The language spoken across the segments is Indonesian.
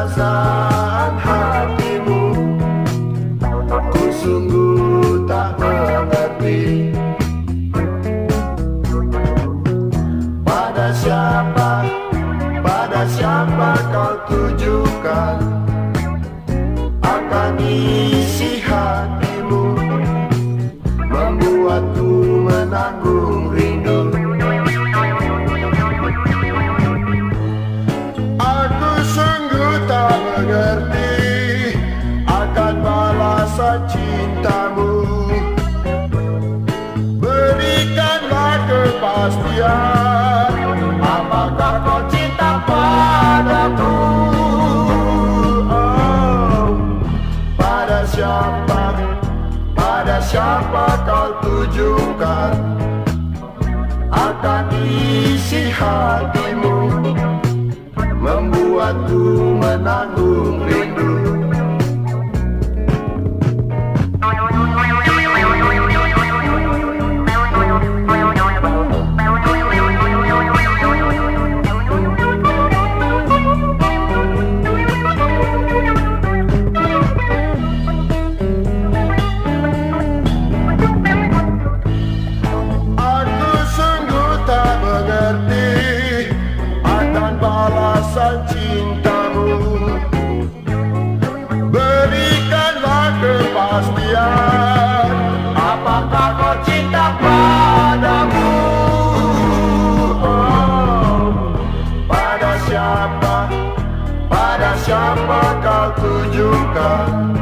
perasaan hatimu. Ku sungguh tak mengerti. Pada siapa, pada siapa kau tujukan Akan isi hatimu Membuatku menanggung kepastian Apakah kau cinta padaku? Oh, Pada siapa Pada siapa kau tujukan? Akan isi hatimu Membuatku menanggung siapa, pada siapa kau tujukan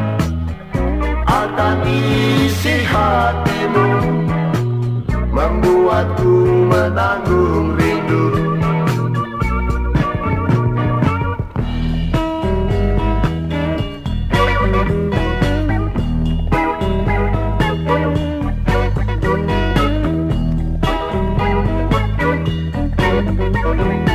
Akan hatimu? Membuatku menanggung Hungry.